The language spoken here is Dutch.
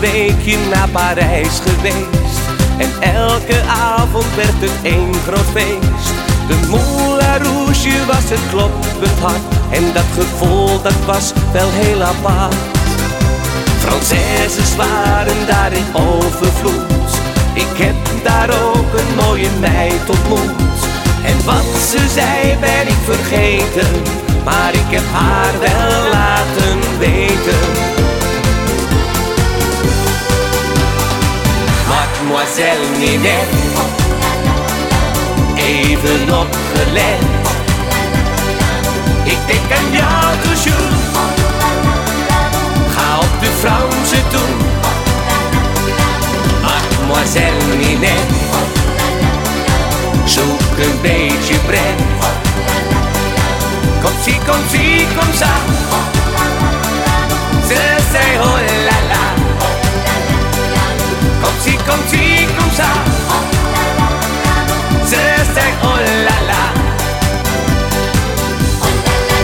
weekje naar Parijs geweest. En elke avond werd het één groot feest. De Moulin Rouge was het kloppend hart. En dat gevoel dat was wel heel apart. Françaises waren daar in overvloed. Ik heb daar ook een mooie meid ontmoet. En wat ze zei ben ik vergeten. Maar ik heb haar wel Mademoiselle Ninette, even opgelet. Ik denk aan jou toujours. Ga op de Franse toe. Mademoiselle Ninette, zoek een beetje pret. Kom zie, kom zie, kom za.